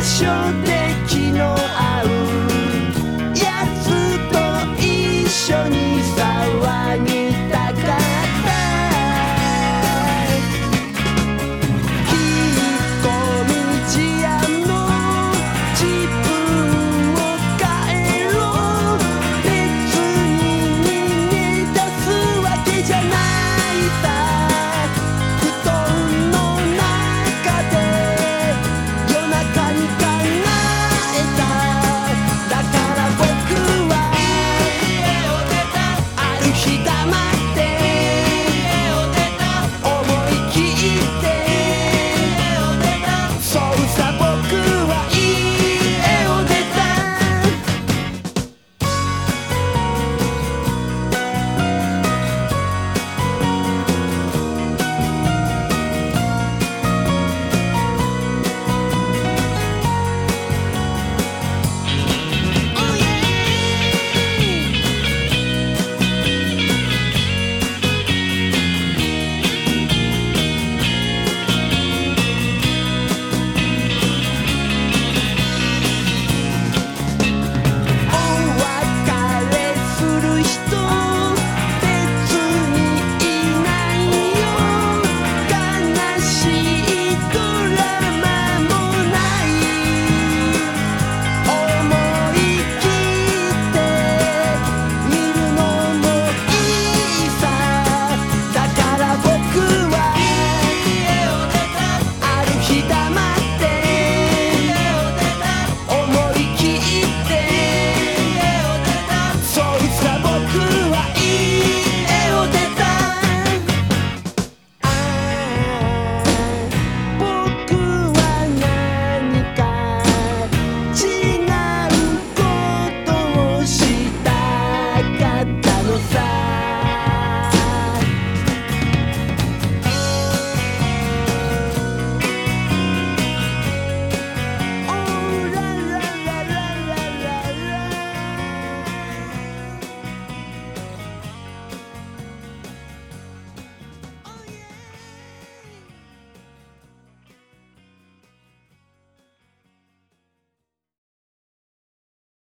special day.